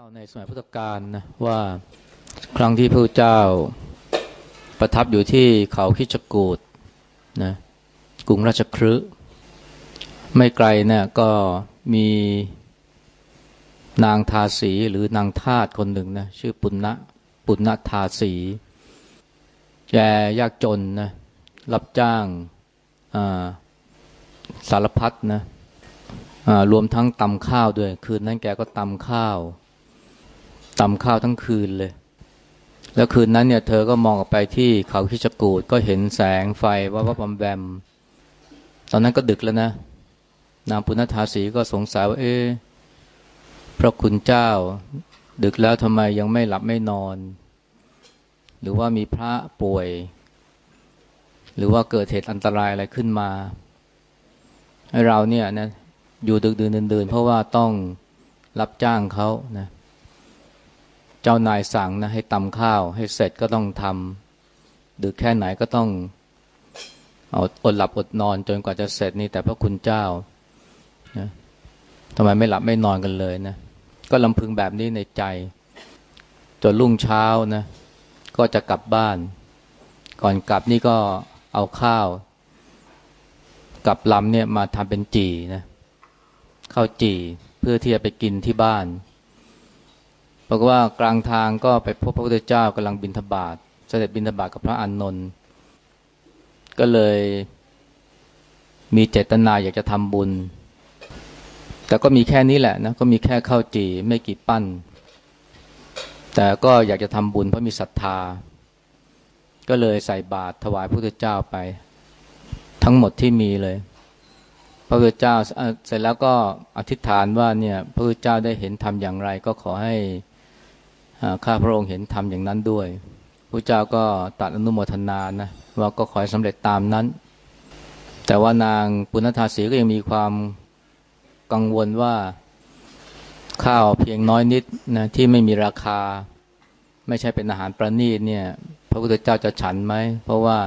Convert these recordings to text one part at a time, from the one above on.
เล่าในสมัยพุทธกาลนะว่าครั้งที่พระเจ้าประทับอยู่ที่เขาคิจกูดนะกรุงราชครืไม่ไกลเนะี่ยก็มีนางทาสีหรือนางทาสคนหนึ่งนะชื่อปุณณะปุณณทาสีแกยากจนนะรับจ้างสารพัดนะรวมทั้งตำข้าวด้วย คืนนั้นแกก็ตำข้าว ตำข้าวทั้งคืนเลย แล้วคืนนั้นเนี่ย เธอก็มองออกไปที่เขาคิจกูดก็เห็นแสงไฟว่าว่าบำแบม ตอนนั้นก็ดึกแล้วนะ นางปุณธาสีก็สงสัยว่าเอ๊ะพระคุณเจ้า ดึกแล้วทำไมยังไม่หลับไม่นอน หรือว่ามีพระป่วย หรือว่าเกิดเหตุอันตรายอะไรขึ้นมาให้เราเนี่ยนะอยู่ดึกดื่นดื่นเพราะว่าต้องรับจ้างเขานะเจ้านายสั่งนะให้ตำข้าว ให้เสร็จก็ต้องทำดึกแค่ไหนก็ต้องเอาอดหลับอดนอนจนกว่าจะเสร็จนี่แต่พระคุณเจ้านะทำไมไม่หลับไม่นอนกันเลยนะ ก็ลำพึงแบบนี้ในใจ จนรุ่งเช้านะก็จะกลับบ้าน ก่อนกลับนี่ก็เอาข้าว กับลำเนี่ยมาทำเป็นจีนะข้าวจีเพื่อที่จะไปกินที่บ้าน บอกว่ากลางทางก็ไปพบพระพุทธเจ้ากำลังบินทบาทเสด็จบินทบาทกับพระอานนท์ก็เลยมีเจตนาอยากจะทำบุญ แต่ก็มีแค่นี้แหละนะก็มีแค่ข้าวจีไม่กี่ปั้น แต่ก็อยากจะทำบุญเพราะมีศรัทธา ก็เลยใส่บาตรถวายพระพุทธเจ้าไป ทั้งหมดที่มีเลย พระพุทธเจ้าเสร็จแล้วก็อธิษฐานว่าเนี่ยพระพุทธเจ้าได้เห็นธรรมอย่างไร ก็ขอให้ ข้าพระองค์เห็นธรรมอย่างนั้นด้วยพระเจ้าก็ตัดอนุโมทนานะว่าก็ขอให้สำเร็จตามนั้น แต่ว่านางปุณธาสีก็ยังมีความกังวลว่าข้าวเพียงน้อยนิดนะที่ไม่มีราคา ไม่ใช่เป็นอาหารประณีตเนี่ย พระพุทธเจ้าจะฉันไหม เพราะว่า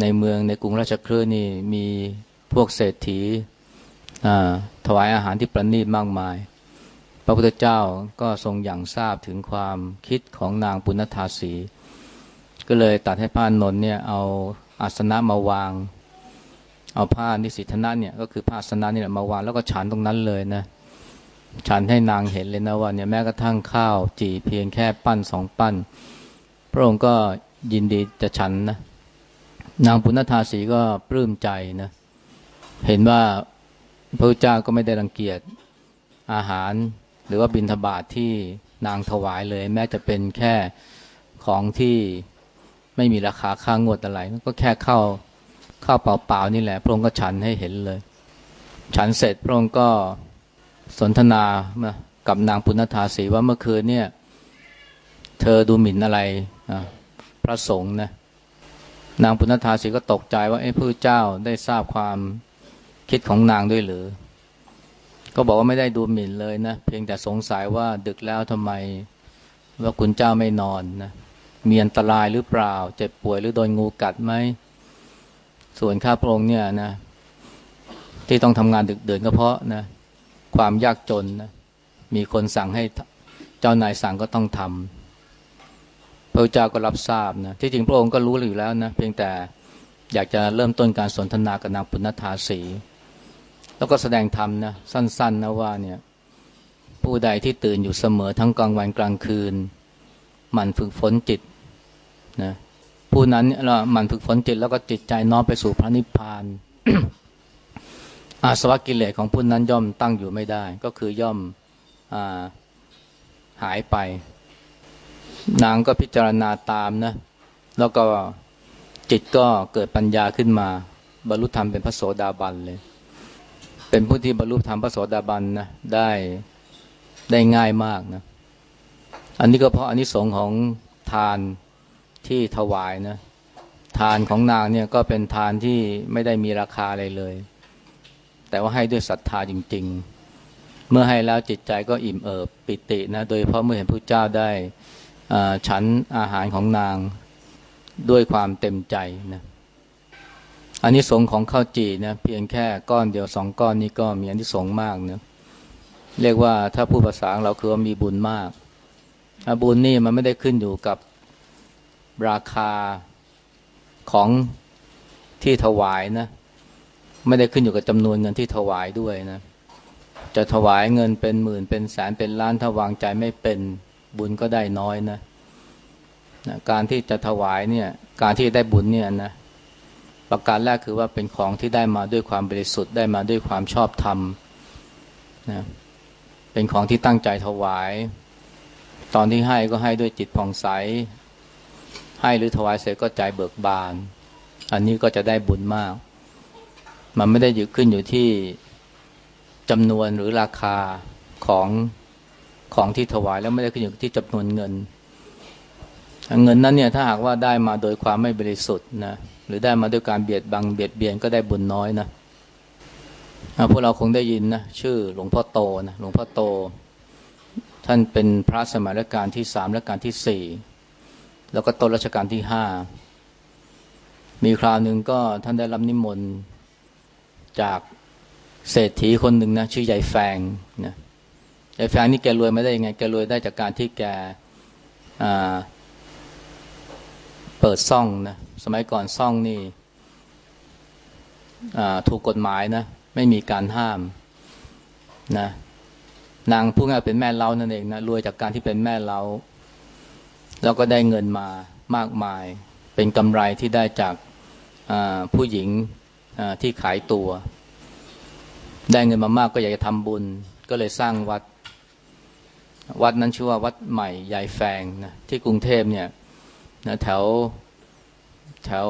ในเมืองในกรุงราชคลื่นี่มีพวกเศรษฐีถวายอาหารที่ประณีตมากมาย ระพุทธเจ้าก็ทรงอย่างทราบถึงความคิดของนางปุณธาสี ก็เลยตัดให้พระนนเนี่ยเอาอาสนะมาวาง เอาผ้านิสิทนะเนี่ยก็คือผ้าอาสนะนี่แหละมาวางแล้วก็ฉันตรงนั้นเลยนะฉันให้นางเห็นเลยนะว่าเนี่ยแม้กระทั่งข้าวจีเพียงแค่ปั้นสองปั้น พระองค์ก็ยินดีจะฉันนะนางปุณธาสีก็ปลื้มใจนะเห็นว่าพระเจ้าก็ไม่ได้รังเกียจอาหาร หรือว่าบิณฑบาตทที่นางถวายเลย แม้จะเป็นแค่ของที่ไม่มีราคาค่างวดอะไรก็แค่เข้าข้าวเปล่าๆนี่แหละพระองค์ก็ฉันให้เห็นเลย ฉันเสร็จพระองค์ก็สนทนากับนางปุณธาสีว่าเมื่อคืนเนี่ย เธอดูหมิ่นอะไรพระสงฆ์นะนางปุณธาสีก็ตกใจว่าไอ้พระเจ้าได้ทราบความคิดของนางด้วยหรือ ก็บอกว่าไม่ได้ดูหมิ่นเลยนะ เพียงแต่สงสัยว่าดึกแล้วทำไมว่าคุณเจ้าไม่นอนนะมีอันตรายหรือเปล่า เจ็บป่วยหรือโดนงูกัดไหม ส่วนข้าพระองค์เนี่ยนะ ที่ต้องทำงานดึกเดินก็เพราะนะ ความยากจนนะมีคนสั่งให้เจ้านายสั่งก็ต้องทำพระเจ้าก็รับทราบนะที่จริงพระองค์ก็รู้อยู่แล้วนะเพียงแต่อยากจะเริ่มต้นการสนทนากับนางปุณณธาสี แล้วก็แสดงธรรมนะสั้นๆนะว่าเนี่ยผู้ใดที่ตื่นอยู่เสมอทั้งกลางวันกลางคืน หมั่นฝึกฝนจิตนะผู้นั้นเราหมั่นฝึกฝนจิตแล้วก็จิตใจน้อมไปสู่พระนิพพานอาสวะกิเลสของผู้นั้นย่อมตั้งอยู่ไม่ได้ ก็คือย่อมอาหายไป นางก็พิจารณาตามนะแล้วก็จิตก็เกิดปัญญาขึ้นมา บรรลุธรรมเป็นพระโสดาบันเลย เป็นผู้ที่บรรลุธรรมพระโสดาบันนะได้ได้ง่ายมากนะ อันนี้ก็เพราะอันนี้สงของทานที่ถวายนะ ทานของนางเนี่ยก็เป็นทานที่ไม่ได้มีราคาอะไรเลย แต่ว่าให้ด้วยศรัทธาจริง ๆ เมื่อให้แล้วจิตใจก็อิ่มเอิบปิตินะ โดยเพราะเมื่อเห็นพระเจ้าได้ฉันอาหารของนางด้วยความเต็มใจนะ อันนี้สงของข้าวจีนะเพียงแค่ก้อนเดียวสองก้อนนี้ก็มีอันที่สงมากเนะเรียกว่าถ้าพูดภาษาเราคือว่ามีบุญมากบุญนี่มันไม่ได้ขึ้นอยู่กับราคาของที่ถวายนะ ไม่ได้ขึ้นอยู่กับจำนวนเงินที่ถวายด้วยนะ จะถวายเงินเป็นหมื่นเป็นแสนเป็นล้านถ้าวางใจไม่เป็นบุญก็ได้น้อยนะนะการที่จะถวายเนี่ย การที่ได้บุญเนี่ยนะ ประการแรกคือว่าเป็นของที่ได้มาด้วยความบริสุทธิ์ได้มาด้วยความชอบธรรมนะเป็นของที่ตั้งใจถวาย ตอนที่ให้ก็ให้ด้วยจิตผ่องใส ให้หรือถวายเสร็จก็ใจเบิกบาน อันนี้ก็จะได้บุญมาก มันไม่ได้ยึดขึ้นอยู่ที่จำนวนหรือราคาของของที่ถวายแล้วไม่ได้ขึ้นอยู่ที่จำนวนเงิน เงินนั้นเนี่ยถ้าหากว่าได้มาโดยความไม่บริสุทธิ์นะ หรือได้มาด้วยการเบียดบังเบียดเบียนก็ได้บุญน้อยนะพวกเราคงได้ยินนะชื่อหลวงพ่อโตนะหลวงพ่อโต ท่านเป็นพระสมัยรัชกาลที่สามและการที่สี่แล้วก็ต้นรัชกาลที่ห้ามีคราวหนึ่งก็ท่านได้รับนิมนต์จากเศรษฐีคนหนึ่งนะชื่อยายแฟงนะยายแฟงนี่แกรวยไม่ได้ยังไงแกรวยได้จากการที่แกเปิดซ่องนะ สมัยก่อนซ่องนี่ถูกกฎหมายนะ ไม่มีการห้ามนะ นางผู้งายเป็นแม่เล้านั่นเองนะรวยจากการที่เป็นแม่เล้าแล้วก็ได้เงินมามากมาย เป็นกำไรที่ได้จากผู้หญิงที่ขายตัว ได้เงินมามากก็อยากจะทำบุญ ก็เลยสร้างวัด วัดนั้นชื่อว่าวัดใหม่ยายแฟงนะที่กรุงเทพเนี่ยนะแถว แถว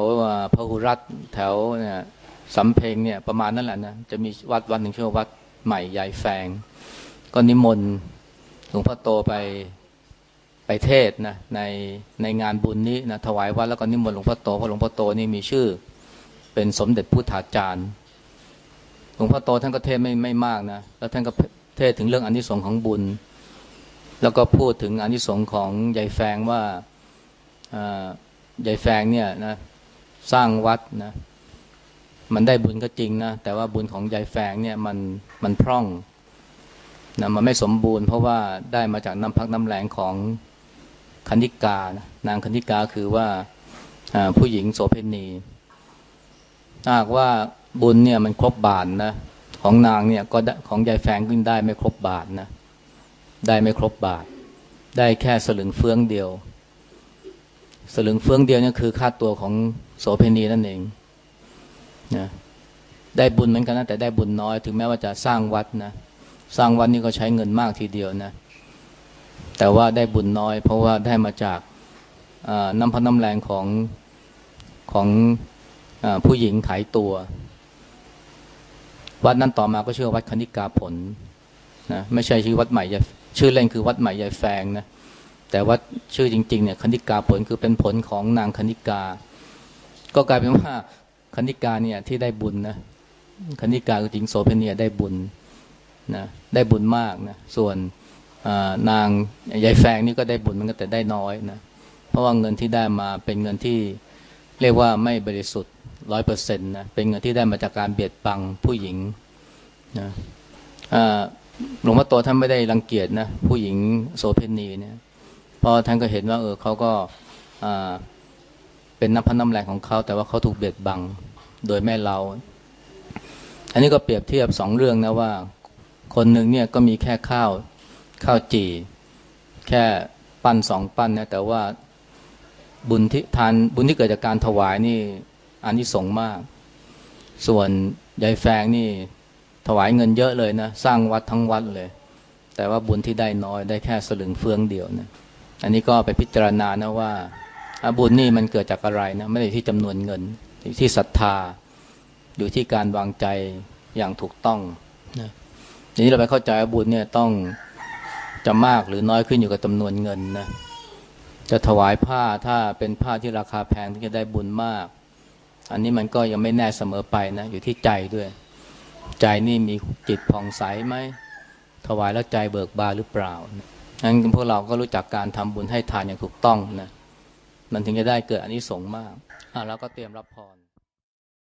พระหุรัตแถวเนี่ยสำเพ็งเนี่ยประมาณนั่นแหละนะจะมีวัดวัดหนึ่งชื่อวัดใหม่ยายแฟงก็นิมนต์หลวงพ่อโตไปไปเทศนะในในงานบุญนี้นะถวายวัดแล้วก็นิมนต์หลวงพ่อโตเพราะหลวงพ่อโตนี่มีชื่อ เป็นสมเด็จพุทธาจารย์หลวงพ่อโตท่านก็เทศไม่ไม่มากนะแล้วท่านก็เทศถึงเรื่องอนิสงค์ของบุญ แล้วก็พูดถึงอนิสงค์ของยายแฟงว่า ยายแฟงเนี่ยนะสร้างวัดนะ มันได้บุญก็จริงนะ แต่ว่าบุญของยายแฟงเนี่ยมันมันพร่องนะมันไม่สมบูรณ์เพราะว่าได้มาจากน้ำพักน้ำแรงของคณิกานะนางคณิกาคือว่าผู้หญิงโสเพณีถ้าหากว่าบุญเนี่ยมันครบบาทนะของนางเนี่ยก็ของยายแฟงก็ได้ไม่ครบบาทนะได้ไม่ครบบาท ได้แค่สลึงเฟืองเดียว สลึงเฟืองเดียวนี่คือค่าตัวของโสเพณีนั่นเองนะได้บุญเหมือนกันนะแต่ได้บุญน้อย ถึงแม้ว่าจะสร้างวัดนะสร้างวัดนี่ก็ใช้เงินมากทีเดียวนะแต่ว่าได้บุญน้อย เพราะว่าได้มาจากน้ำพันน้ำแรงของของอผู้หญิงขายตัว วัดนั้นต่อมาก็ชื่อวัดคณิกาผลนะไม่ใช่ชื่อวัดใหม่ชื่อเล่นคือวัดใหม่ยายแฟงนะ แต่ว่าชื่อจริงๆเนี่ยคณิกาผลคือเป็นผลของนางคณิกา ก็กลายเป็นว่าคณิกาเนี่ยที่ได้บุญนะคณิกาคือจริงโสเพณีได้บุญนะได้บุญมากนะส่วนนางยายแฟงนี่ก็ได้บุญมันก็แต่ได้น้อยนะเพราะว่าเงินที่ได้มาเป็นเงินที่เรียกว่าไม่บริสุทธิ์ร้อยเปอร์เซ็นต์นะเป็นเงินที่ได้มาจากการเบียดบังผู้หญิงนะหลวงพ่อโตท่านไม่ได้รังเกียจนะผู้หญิงโสเพณีเนี่ย พราะท่านก็เห็นว่า เออเขาก็เป็นน้ำพันน้ำแรงของเขา แต่ว่าเขาถูกเบียดบังโดยแม่เรา อันนี้ก็เปรียบเทียบสองเรื่องนะว่า คนหนึ่งเนี่ยก็มีแค่ข้าวข้าวจี่ แค่ปั้นสองปั้นนะแต่ว่าบุญที่ทานบุญที่เกิดจากการถวายนี่อันนี้สงมาก ส่วนยายแฟงนี่ถวายเงินเยอะเลยนะ สร้างวัดทั้งวัดเลย แต่ว่าบุญที่ได้น้อยได้แค่สลึงเฟืองเดียวนะ อันนี้ก็ไปพิจารณานะว่าบุญนี่มันเกิดจากอะไรนะไม่ได้ที่จำนวนเงินอยู่ที่ศรัทธา อยู่ที่การวางใจอย่างถูกต้องนะทีนี้เราไปเข้าใจว่าบุญเนี่ยต้องจะมากหรือน้อยขึ้นอยู่กับจำนวนเงินนะจะถวายผ้าถ้าเป็นผ้าที่ราคาแพงที่จะได้บุญมาก อันนี้มันก็ยังไม่แน่เสมอไปนะอยู่ที่ใจด้วย ใจนี่มีจิตผ่องใสไหมถวายแล้วใจเบิกบานหรือเปล่านั้ นพวกเราก็รู้จักการทำบุญให้ทานอย่างถูกต้องนะมันถึงจะได้เกิดอันนี้สงมากอ่าแล้วก็เตรียมรับพร